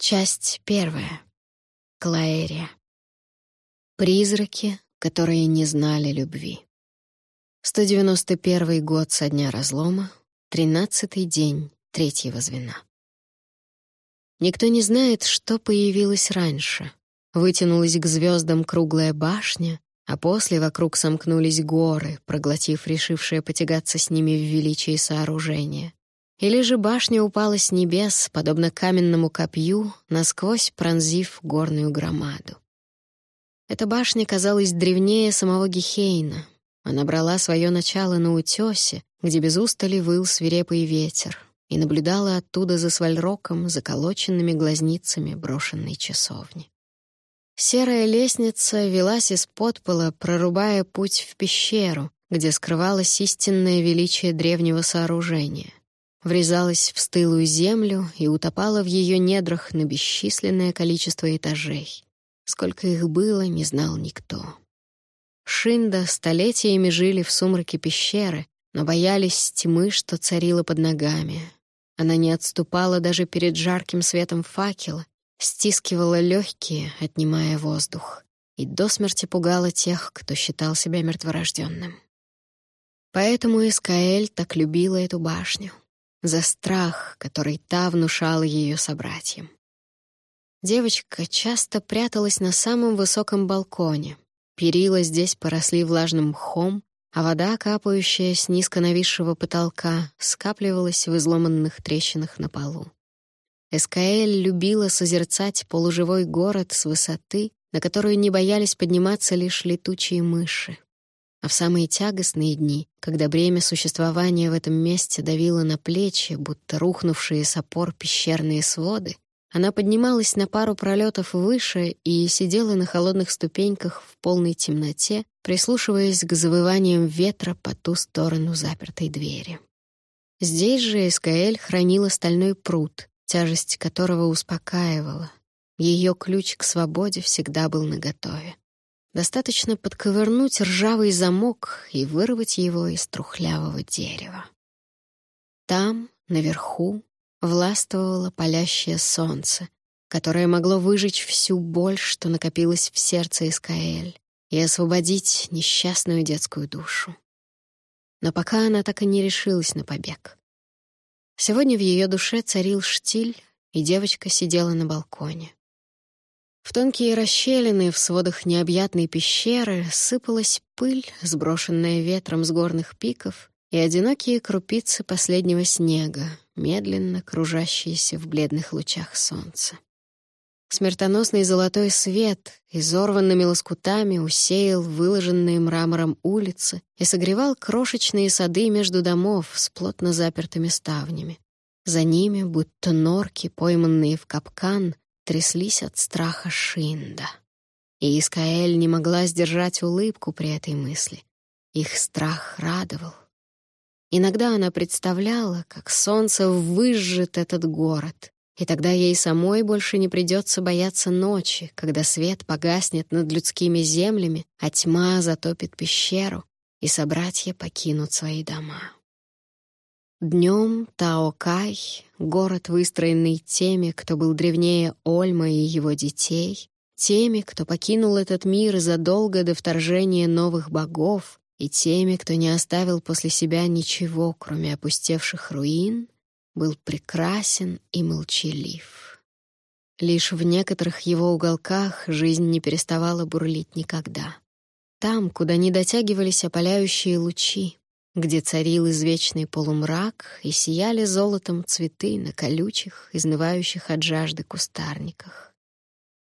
Часть первая. Клаэрия. Призраки, которые не знали любви. 191 год со дня разлома, 13-й день третьего звена. Никто не знает, что появилось раньше. Вытянулась к звездам круглая башня, а после вокруг сомкнулись горы, проглотив решившее потягаться с ними в величии сооружения. Или же башня упала с небес, подобно каменному копью, насквозь пронзив горную громаду. Эта башня казалась древнее самого Гехейна. Она брала свое начало на утёсе, где без устали выл свирепый ветер, и наблюдала оттуда за свальроком, заколоченными глазницами брошенной часовни. Серая лестница велась из подпола, прорубая путь в пещеру, где скрывалось истинное величие древнего сооружения врезалась в стылую землю и утопала в ее недрах на бесчисленное количество этажей. Сколько их было, не знал никто. Шинда столетиями жили в сумраке пещеры, но боялись тьмы, что царила под ногами. Она не отступала даже перед жарким светом факела, стискивала легкие, отнимая воздух, и до смерти пугала тех, кто считал себя мертворожденным. Поэтому Искаэль так любила эту башню за страх, который та внушала ее собратьям. Девочка часто пряталась на самом высоком балконе. Перила здесь поросли влажным мхом, а вода, капающая с низко нависшего потолка, скапливалась в изломанных трещинах на полу. Эскаэль любила созерцать полуживой город с высоты, на которую не боялись подниматься лишь летучие мыши. В самые тягостные дни, когда бремя существования в этом месте давило на плечи, будто рухнувшие с опор пещерные своды, она поднималась на пару пролетов выше и сидела на холодных ступеньках в полной темноте, прислушиваясь к завываниям ветра по ту сторону запертой двери. Здесь же Эскаэль хранила стальной пруд, тяжесть которого успокаивала. Ее ключ к свободе всегда был наготове. Достаточно подковырнуть ржавый замок и вырвать его из трухлявого дерева. Там, наверху, властвовало палящее солнце, которое могло выжечь всю боль, что накопилась в сердце Искаэль, и освободить несчастную детскую душу. Но пока она так и не решилась на побег. Сегодня в ее душе царил штиль, и девочка сидела на балконе. В тонкие расщелины в сводах необъятной пещеры сыпалась пыль, сброшенная ветром с горных пиков, и одинокие крупицы последнего снега, медленно кружащиеся в бледных лучах солнца. Смертоносный золотой свет изорванными лоскутами усеял выложенные мрамором улицы и согревал крошечные сады между домов с плотно запертыми ставнями. За ними, будто норки, пойманные в капкан, тряслись от страха Шинда. И Искаэль не могла сдержать улыбку при этой мысли. Их страх радовал. Иногда она представляла, как солнце выжжет этот город, и тогда ей самой больше не придется бояться ночи, когда свет погаснет над людскими землями, а тьма затопит пещеру, и собратья покинут свои дома. Днем Таокай, город, выстроенный теми, кто был древнее Ольма и его детей, теми, кто покинул этот мир задолго до вторжения новых богов, и теми, кто не оставил после себя ничего, кроме опустевших руин, был прекрасен и молчалив. Лишь в некоторых его уголках жизнь не переставала бурлить никогда. Там, куда не дотягивались опаляющие лучи, где царил извечный полумрак и сияли золотом цветы на колючих, изнывающих от жажды кустарниках.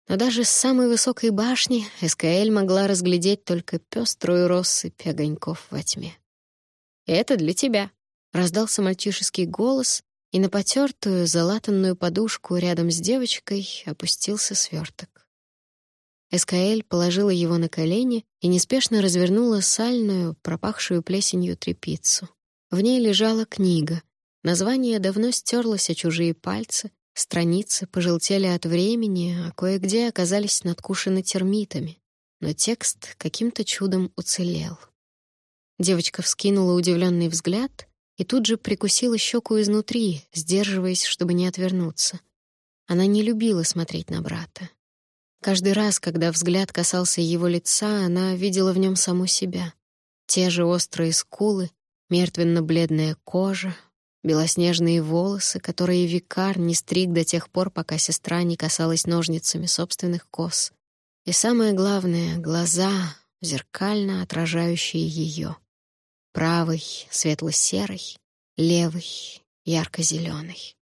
Но даже с самой высокой башни СКЛ могла разглядеть только пеструю россыпь огоньков во тьме. «Это для тебя», — раздался мальчишеский голос, и на потертую, залатанную подушку рядом с девочкой опустился сверток. Эскаэль положила его на колени и неспешно развернула сальную, пропахшую плесенью тряпицу. В ней лежала книга. Название давно стерлось о чужие пальцы, страницы пожелтели от времени, а кое-где оказались надкушены термитами. Но текст каким-то чудом уцелел. Девочка вскинула удивленный взгляд и тут же прикусила щеку изнутри, сдерживаясь, чтобы не отвернуться. Она не любила смотреть на брата. Каждый раз, когда взгляд касался его лица, она видела в нем саму себя. Те же острые скулы, мертвенно-бледная кожа, белоснежные волосы, которые викар не стриг до тех пор, пока сестра не касалась ножницами собственных кос. И самое главное — глаза, зеркально отражающие ее. Правый — светло-серый, левый — ярко-зеленый.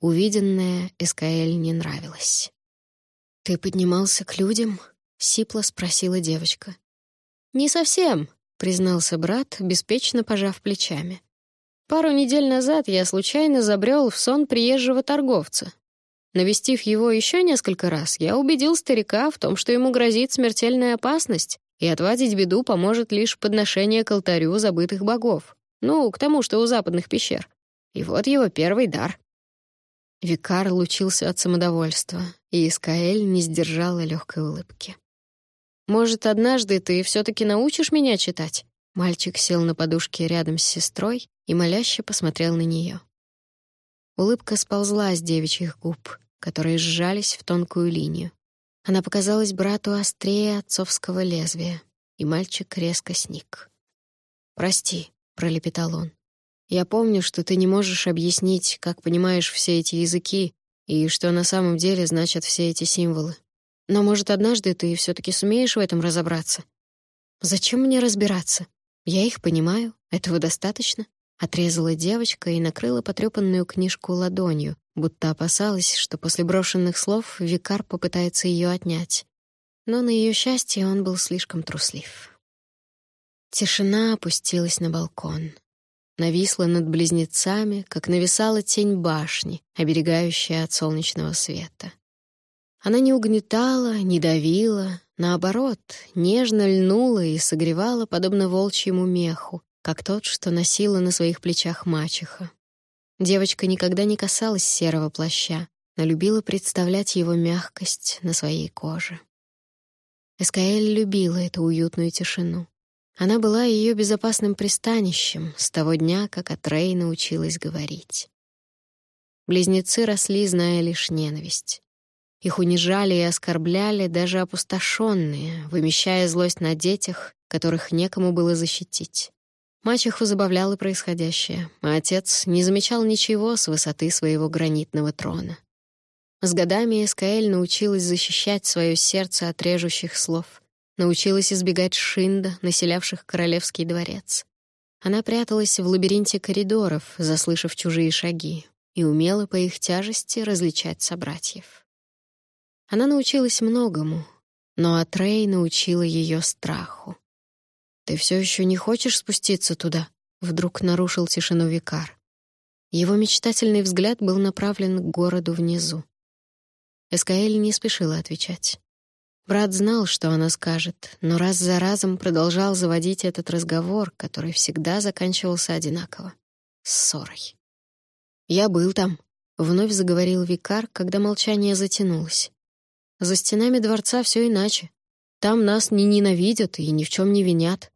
Увиденное Эскаэль не нравилось. «Ты поднимался к людям?» — сипло спросила девочка. «Не совсем», — признался брат, беспечно пожав плечами. «Пару недель назад я случайно забрел в сон приезжего торговца. Навестив его еще несколько раз, я убедил старика в том, что ему грозит смертельная опасность, и отвадить беду поможет лишь подношение к алтарю забытых богов. Ну, к тому, что у западных пещер. И вот его первый дар. Викар лучился от самодовольства, и Искаэль не сдержала легкой улыбки. «Может, однажды ты все таки научишь меня читать?» Мальчик сел на подушке рядом с сестрой и моляще посмотрел на нее. Улыбка сползла с девичьих губ, которые сжались в тонкую линию. Она показалась брату острее отцовского лезвия, и мальчик резко сник. «Прости», — пролепетал он. Я помню, что ты не можешь объяснить, как понимаешь все эти языки и что на самом деле значат все эти символы. Но, может, однажды ты все таки сумеешь в этом разобраться? Зачем мне разбираться? Я их понимаю, этого достаточно. Отрезала девочка и накрыла потрёпанную книжку ладонью, будто опасалась, что после брошенных слов викар попытается ее отнять. Но на ее счастье он был слишком труслив. Тишина опустилась на балкон нависла над близнецами, как нависала тень башни, оберегающая от солнечного света. Она не угнетала, не давила, наоборот, нежно льнула и согревала, подобно волчьему меху, как тот, что носила на своих плечах мачеха. Девочка никогда не касалась серого плаща, но любила представлять его мягкость на своей коже. Эскаэль любила эту уютную тишину. Она была ее безопасным пристанищем с того дня, как Атрей научилась говорить. Близнецы росли, зная лишь ненависть. Их унижали и оскорбляли даже опустошенные, вымещая злость на детях, которых некому было защитить. Мачеху забавляло происходящее, а отец не замечал ничего с высоты своего гранитного трона. С годами Эскаэль научилась защищать свое сердце от режущих слов — научилась избегать шинда, населявших королевский дворец. Она пряталась в лабиринте коридоров, заслышав чужие шаги, и умела по их тяжести различать собратьев. Она научилась многому, но Атрей научила ее страху. «Ты все еще не хочешь спуститься туда?» — вдруг нарушил тишину Викар. Его мечтательный взгляд был направлен к городу внизу. Эскаэль не спешила отвечать. Брат знал, что она скажет, но раз за разом продолжал заводить этот разговор, который всегда заканчивался одинаково — ссорой. «Я был там», — вновь заговорил викар, когда молчание затянулось. «За стенами дворца все иначе. Там нас не ненавидят и ни в чем не винят.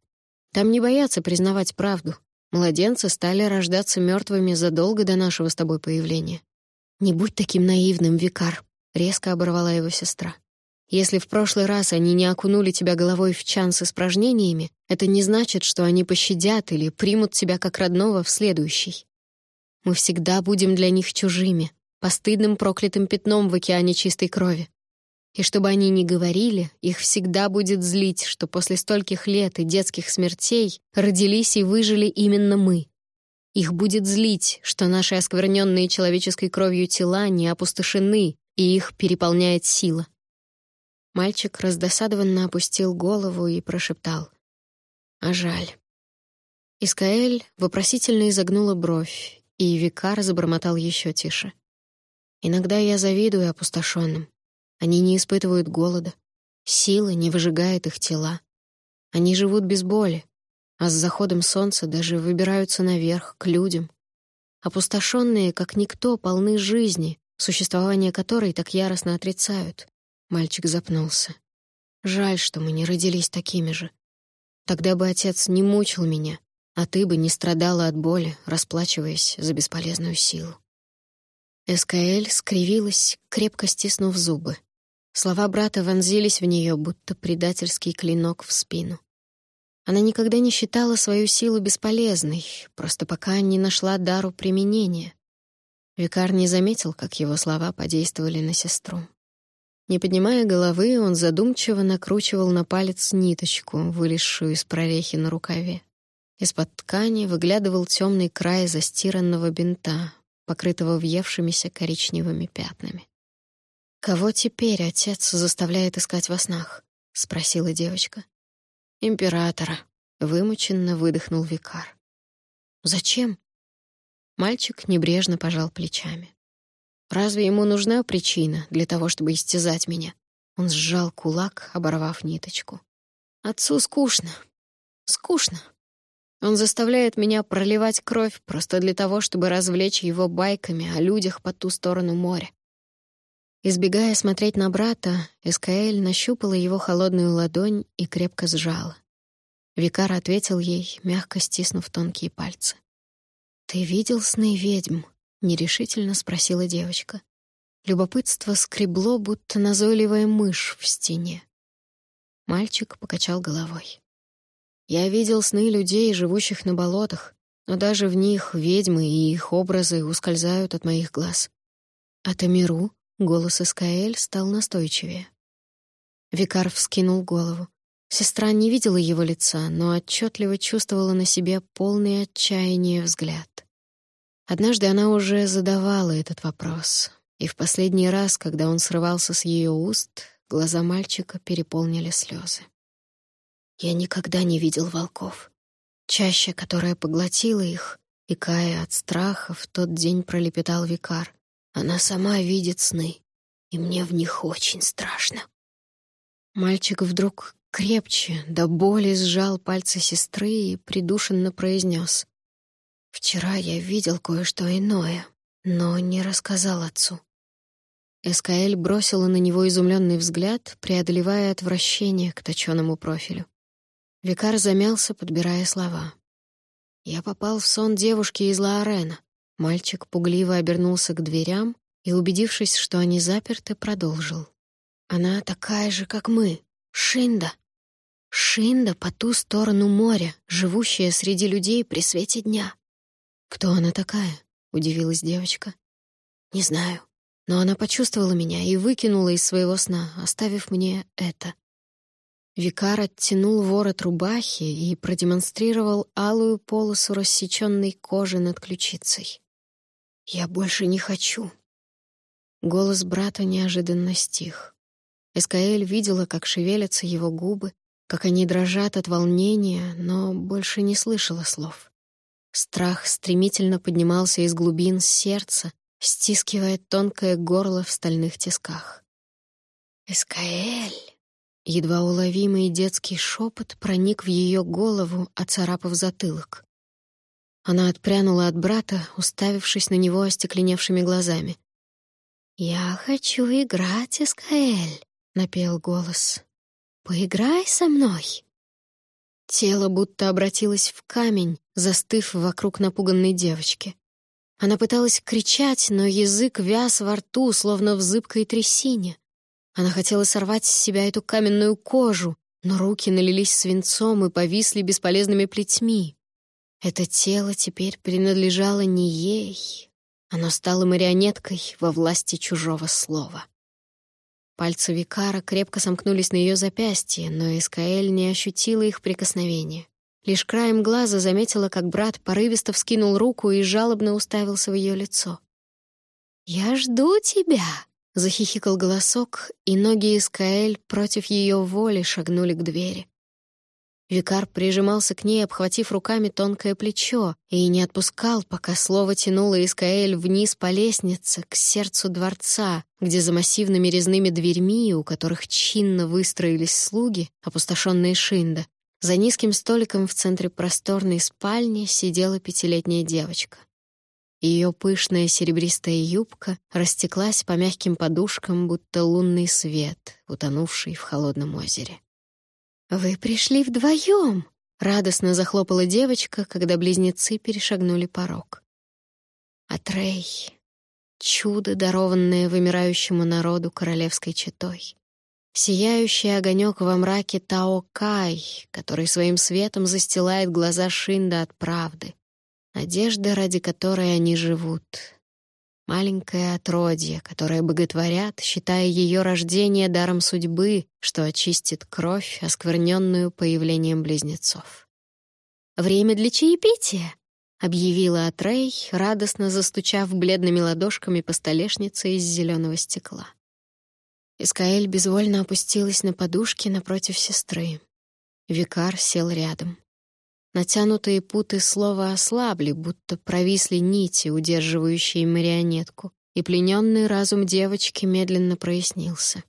Там не боятся признавать правду. Младенцы стали рождаться мертвыми задолго до нашего с тобой появления. Не будь таким наивным, викар», — резко оборвала его сестра. Если в прошлый раз они не окунули тебя головой в чан с испражнениями, это не значит, что они пощадят или примут тебя как родного в следующий. Мы всегда будем для них чужими, постыдным проклятым пятном в океане чистой крови. И чтобы они ни говорили, их всегда будет злить, что после стольких лет и детских смертей родились и выжили именно мы. Их будет злить, что наши оскверненные человеческой кровью тела не опустошены, и их переполняет сила. Мальчик раздосадованно опустил голову и прошептал. «А жаль». Искаэль вопросительно изогнула бровь, и Викар забормотал еще тише. «Иногда я завидую опустошенным. Они не испытывают голода. Сила не выжигает их тела. Они живут без боли, а с заходом солнца даже выбираются наверх, к людям. Опустошенные, как никто, полны жизни, существование которой так яростно отрицают. Мальчик запнулся. Жаль, что мы не родились такими же. Тогда бы отец не мучил меня, а ты бы не страдала от боли, расплачиваясь за бесполезную силу. Эскаэль скривилась, крепко стиснув зубы. Слова брата вонзились в нее, будто предательский клинок в спину. Она никогда не считала свою силу бесполезной, просто пока не нашла дару применения. Викар не заметил, как его слова подействовали на сестру. Не поднимая головы, он задумчиво накручивал на палец ниточку, вылезшую из прорехи на рукаве. Из-под ткани выглядывал темный край застиранного бинта, покрытого въевшимися коричневыми пятнами. «Кого теперь отец заставляет искать во снах?» — спросила девочка. «Императора», — вымученно выдохнул викар. «Зачем?» Мальчик небрежно пожал плечами. «Разве ему нужна причина для того, чтобы истязать меня?» Он сжал кулак, оборвав ниточку. «Отцу скучно. Скучно. Он заставляет меня проливать кровь просто для того, чтобы развлечь его байками о людях по ту сторону моря. Избегая смотреть на брата, Эскаэль нащупала его холодную ладонь и крепко сжала. Викар ответил ей, мягко стиснув тонкие пальцы. «Ты видел сны ведьм?» — нерешительно спросила девочка. Любопытство скребло, будто назойливая мышь в стене. Мальчик покачал головой. «Я видел сны людей, живущих на болотах, но даже в них ведьмы и их образы ускользают от моих глаз. А Тамиру Голос Искаэль стал настойчивее. Викар вскинул голову. Сестра не видела его лица, но отчетливо чувствовала на себе полный отчаяния взгляд. Однажды она уже задавала этот вопрос, и в последний раз, когда он срывался с ее уст, глаза мальчика переполнили слезы. Я никогда не видел волков. Чаще, которая поглотила их, и кая от страха, в тот день пролепетал Викар. Она сама видит сны, и мне в них очень страшно. Мальчик вдруг крепче, до боли сжал пальцы сестры и придушенно произнес. «Вчера я видел кое-что иное, но не рассказал отцу». Эскаэль бросила на него изумленный взгляд, преодолевая отвращение к точенному профилю. Викар замялся, подбирая слова. «Я попал в сон девушки из Лаорена. Мальчик пугливо обернулся к дверям и, убедившись, что они заперты, продолжил. «Она такая же, как мы. Шинда. Шинда по ту сторону моря, живущая среди людей при свете дня». «Кто она такая?» — удивилась девочка. «Не знаю, но она почувствовала меня и выкинула из своего сна, оставив мне это». Викар оттянул ворот рубахи и продемонстрировал алую полосу рассеченной кожи над ключицей. «Я больше не хочу». Голос брата неожиданно стих. Эскаэль видела, как шевелятся его губы, как они дрожат от волнения, но больше не слышала слов. Страх стремительно поднимался из глубин сердца, стискивая тонкое горло в стальных тисках. «Эскаэль!» Едва уловимый детский шепот проник в ее голову, оцарапав затылок. Она отпрянула от брата, уставившись на него остекленевшими глазами. «Я хочу играть, Искаэль», — напел голос. «Поиграй со мной». Тело будто обратилось в камень, застыв вокруг напуганной девочки. Она пыталась кричать, но язык вяз во рту, словно в зыбкой трясине. Она хотела сорвать с себя эту каменную кожу, но руки налились свинцом и повисли бесполезными плетьми. Это тело теперь принадлежало не ей. Оно стало марионеткой во власти чужого слова. Пальцы Викара крепко сомкнулись на ее запястье, но Искаэль не ощутила их прикосновения. Лишь краем глаза заметила, как брат порывисто вскинул руку и жалобно уставился в ее лицо. «Я жду тебя!» — захихикал голосок, и ноги Искаэль против ее воли шагнули к двери. Викар прижимался к ней, обхватив руками тонкое плечо, и не отпускал, пока слово тянуло Искаэль вниз по лестнице, к сердцу дворца, где за массивными резными дверьми, у которых чинно выстроились слуги, опустошенные Шинда, за низким столиком в центре просторной спальни сидела пятилетняя девочка. Ее пышная серебристая юбка растеклась по мягким подушкам, будто лунный свет, утонувший в холодном озере. «Вы пришли вдвоем!» — радостно захлопала девочка, когда близнецы перешагнули порог. А Трей... чудо, дарованное вымирающему народу королевской четой. Сияющий огонек во мраке Тао-Кай, который своим светом застилает глаза Шинда от правды. Надежда, ради которой они живут. Маленькое отродье, которое боготворят, считая ее рождение даром судьбы, что очистит кровь, оскверненную появлением близнецов. «Время для чаепития!» — объявила Атрей, радостно застучав бледными ладошками по столешнице из зеленого стекла. Искаэль безвольно опустилась на подушки напротив сестры. Викар сел рядом. Натянутые путы слова ослабли, будто провисли нити, удерживающие марионетку, и плененный разум девочки медленно прояснился.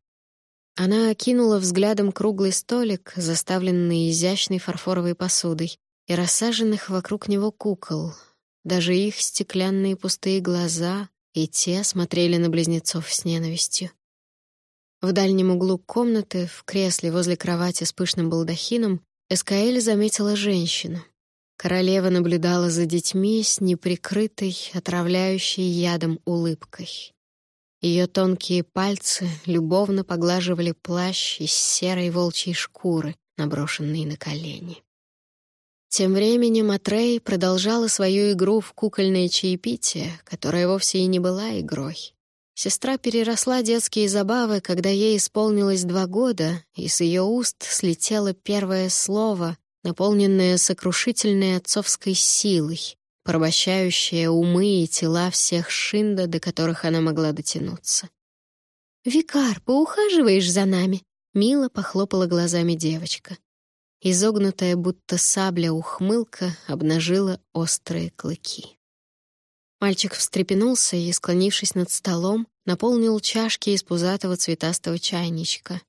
Она окинула взглядом круглый столик, заставленный изящной фарфоровой посудой, и рассаженных вокруг него кукол. Даже их стеклянные пустые глаза и те смотрели на близнецов с ненавистью. В дальнем углу комнаты, в кресле возле кровати с пышным балдахином, Эскаэль заметила женщину. Королева наблюдала за детьми с неприкрытой, отравляющей ядом улыбкой. Ее тонкие пальцы любовно поглаживали плащ из серой волчьей шкуры, наброшенный на колени. Тем временем Атрей продолжала свою игру в кукольное чаепитие, которая вовсе и не была игрой. Сестра переросла детские забавы, когда ей исполнилось два года, и с ее уст слетело первое слово, наполненное сокрушительной отцовской силой, порабощающее умы и тела всех Шинда, до которых она могла дотянуться. «Викар, поухаживаешь за нами?» — мило похлопала глазами девочка. Изогнутая, будто сабля ухмылка, обнажила острые клыки. Мальчик встрепенулся и, склонившись над столом, наполнил чашки из пузатого цветастого чайничка.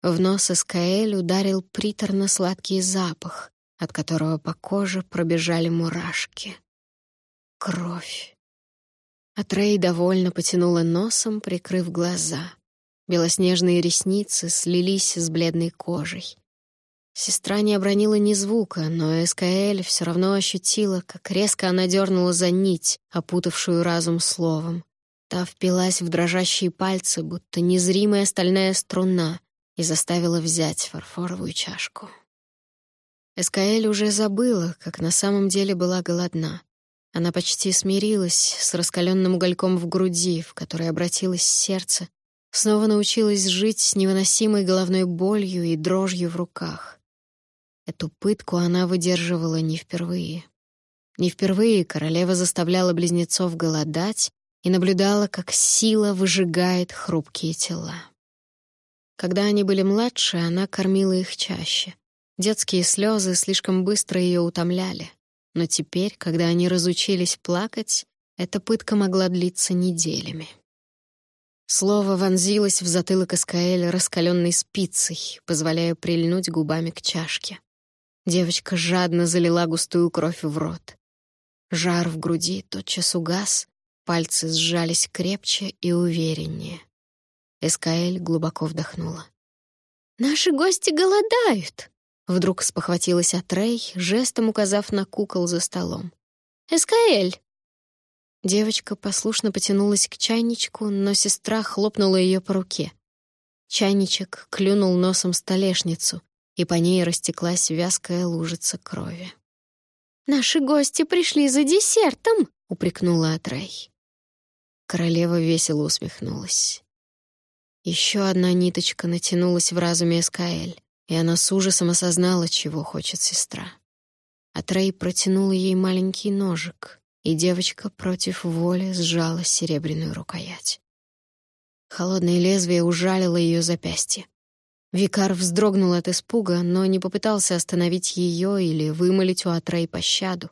В нос Эскаэль ударил приторно-сладкий запах, от которого по коже пробежали мурашки. Кровь. Атрей довольно потянула носом, прикрыв глаза. Белоснежные ресницы слились с бледной кожей. Сестра не обронила ни звука, но Эскаэль все равно ощутила, как резко она дернула за нить, опутавшую разум словом. Та впилась в дрожащие пальцы, будто незримая стальная струна, и заставила взять фарфоровую чашку. Эскаэль уже забыла, как на самом деле была голодна. Она почти смирилась с раскаленным угольком в груди, в который обратилось сердце, снова научилась жить с невыносимой головной болью и дрожью в руках. Эту пытку она выдерживала не впервые. Не впервые королева заставляла близнецов голодать и наблюдала, как сила выжигает хрупкие тела. Когда они были младше, она кормила их чаще. Детские слезы слишком быстро ее утомляли. Но теперь, когда они разучились плакать, эта пытка могла длиться неделями. Слово вонзилось в затылок Эскаэля раскаленной спицей, позволяя прильнуть губами к чашке. Девочка жадно залила густую кровь в рот. Жар в груди тотчас угас, пальцы сжались крепче и увереннее. Эскаэль глубоко вдохнула. «Наши гости голодают!» Вдруг спохватилась Атрей, жестом указав на кукол за столом. «Эскаэль!» Девочка послушно потянулась к чайничку, но сестра хлопнула ее по руке. Чайничек клюнул носом столешницу, и по ней растеклась вязкая лужица крови. «Наши гости пришли за десертом!» — упрекнула Атрей. Королева весело усмехнулась. Еще одна ниточка натянулась в разуме Эскаэль, и она с ужасом осознала, чего хочет сестра. Атрей протянула ей маленький ножик, и девочка против воли сжала серебряную рукоять. Холодное лезвие ужалило ее запястье. Викар вздрогнул от испуга, но не попытался остановить ее или вымолить у Атрей пощаду.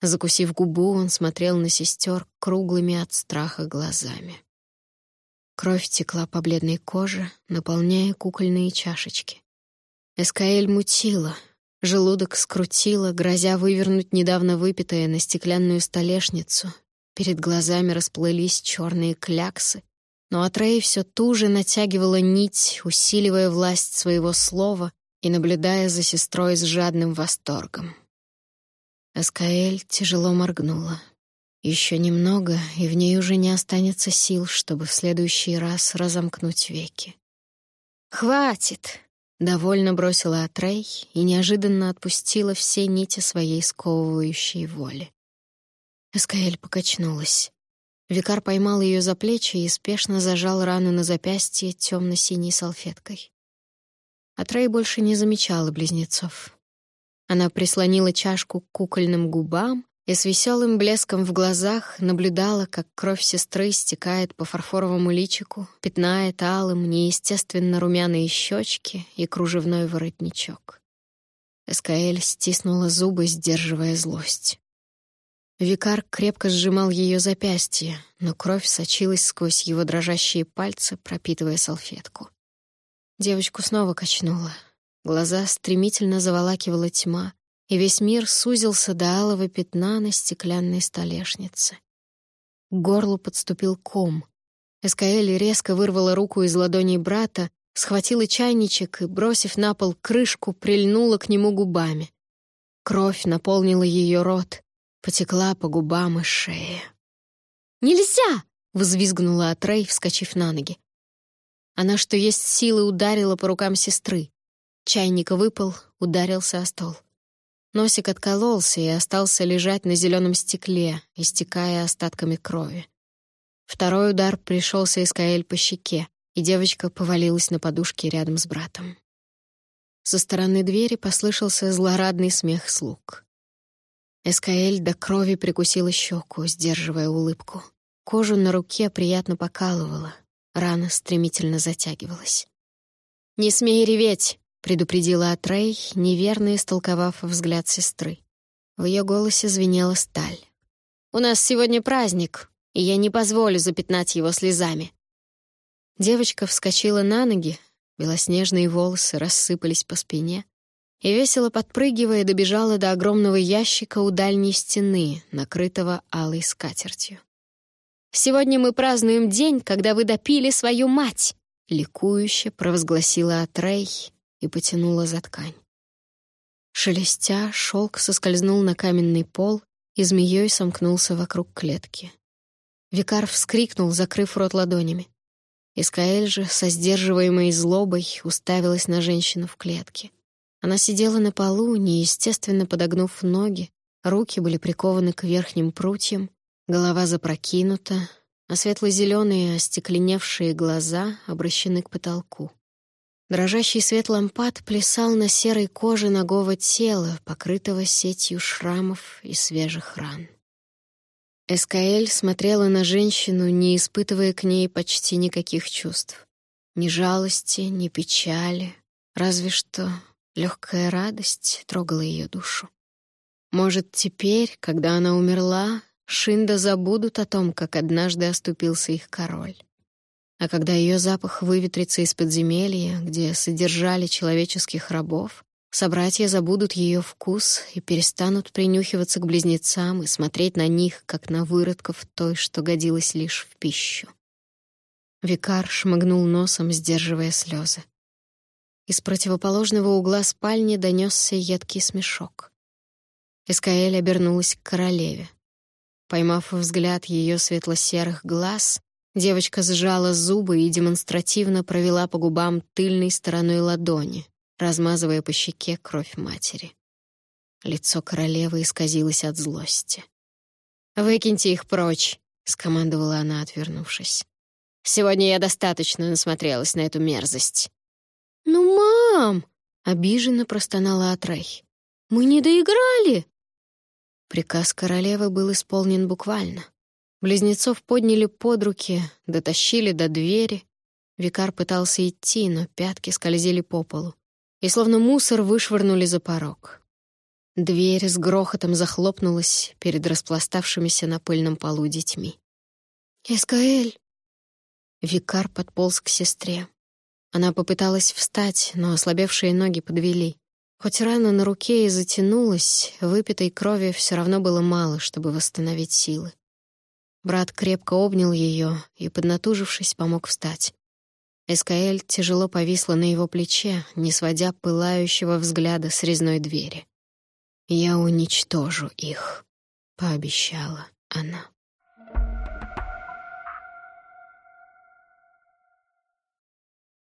Закусив губу, он смотрел на сестер круглыми от страха глазами. Кровь текла по бледной коже, наполняя кукольные чашечки. Эскаэль мутила, желудок скрутила, грозя вывернуть недавно выпитое на стеклянную столешницу. Перед глазами расплылись черные кляксы, но Атрей все туже натягивала нить, усиливая власть своего слова и наблюдая за сестрой с жадным восторгом. Эскаэль тяжело моргнула. Еще немного, и в ней уже не останется сил, чтобы в следующий раз разомкнуть веки. «Хватит!» — довольно бросила Атрей и неожиданно отпустила все нити своей сковывающей воли. Эскаэль покачнулась. Викар поймал ее за плечи и спешно зажал рану на запястье темно-синей салфеткой. Атрей больше не замечала близнецов. Она прислонила чашку к кукольным губам и с веселым блеском в глазах наблюдала, как кровь сестры стекает по фарфоровому личику, пятнает алым неестественно румяные щечки и кружевной воротничок. Эскаэль стиснула зубы, сдерживая злость. Викар крепко сжимал ее запястье, но кровь сочилась сквозь его дрожащие пальцы, пропитывая салфетку. Девочку снова качнуло. Глаза стремительно заволакивала тьма, и весь мир сузился до алого пятна на стеклянной столешнице. К горлу подступил ком. Эскаэль резко вырвала руку из ладоней брата, схватила чайничек и, бросив на пол крышку, прильнула к нему губами. Кровь наполнила ее рот, потекла по губам и шее. «Нельзя!» — взвизгнула Атрей, вскочив на ноги. Она, что есть силы, ударила по рукам сестры. Чайник выпал, ударился о стол. Носик откололся и остался лежать на зеленом стекле, истекая остатками крови. Второй удар пришелся Искаэль по щеке, и девочка повалилась на подушке рядом с братом. Со стороны двери послышался злорадный смех слуг. Эскаэль до крови прикусила щеку, сдерживая улыбку. Кожу на руке приятно покалывала, рана стремительно затягивалась. «Не смей реветь!» — предупредила Атрей, неверно истолковав взгляд сестры. В ее голосе звенела сталь. «У нас сегодня праздник, и я не позволю запятнать его слезами». Девочка вскочила на ноги, белоснежные волосы рассыпались по спине, и, весело подпрыгивая, добежала до огромного ящика у дальней стены, накрытого алой скатертью. «Сегодня мы празднуем день, когда вы допили свою мать!» Ликующе провозгласила Атрей и потянула за ткань. Шелестя, шелк соскользнул на каменный пол и змеей сомкнулся вокруг клетки. Викар вскрикнул, закрыв рот ладонями. Искаэль же, со сдерживаемой злобой, уставилась на женщину в клетке. Она сидела на полу, неестественно подогнув ноги, руки были прикованы к верхним прутьям, голова запрокинута, а светло-зеленые остекленевшие глаза обращены к потолку. Дрожащий свет лампад плясал на серой коже ногого тела, покрытого сетью шрамов и свежих ран. Эскаэль смотрела на женщину, не испытывая к ней почти никаких чувств. Ни жалости, ни печали, разве что легкая радость трогала ее душу. Может, теперь, когда она умерла, Шинда забудут о том, как однажды оступился их король. А когда ее запах выветрится из подземелья, где содержали человеческих рабов, собратья забудут ее вкус и перестанут принюхиваться к близнецам и смотреть на них, как на выродков той, что годилась лишь в пищу. Викар шмыгнул носом, сдерживая слезы. Из противоположного угла спальни донесся едкий смешок. Эскаэль обернулась к королеве. Поймав взгляд ее светло-серых глаз, Девочка сжала зубы и демонстративно провела по губам тыльной стороной ладони, размазывая по щеке кровь матери. Лицо королевы исказилось от злости. «Выкиньте их прочь», — скомандовала она, отвернувшись. «Сегодня я достаточно насмотрелась на эту мерзость». «Ну, мам!» — обиженно простонала Атрей. «Мы не доиграли!» Приказ королевы был исполнен буквально. Близнецов подняли под руки, дотащили до двери. Викар пытался идти, но пятки скользили по полу. И словно мусор вышвырнули за порог. Дверь с грохотом захлопнулась перед распластавшимися на пыльном полу детьми. «Эскаэль!» Викар подполз к сестре. Она попыталась встать, но ослабевшие ноги подвели. Хоть рана на руке и затянулась, выпитой крови все равно было мало, чтобы восстановить силы. Брат крепко обнял ее и, поднатужившись, помог встать. Эскаэль тяжело повисла на его плече, не сводя пылающего взгляда с резной двери. «Я уничтожу их», — пообещала. она.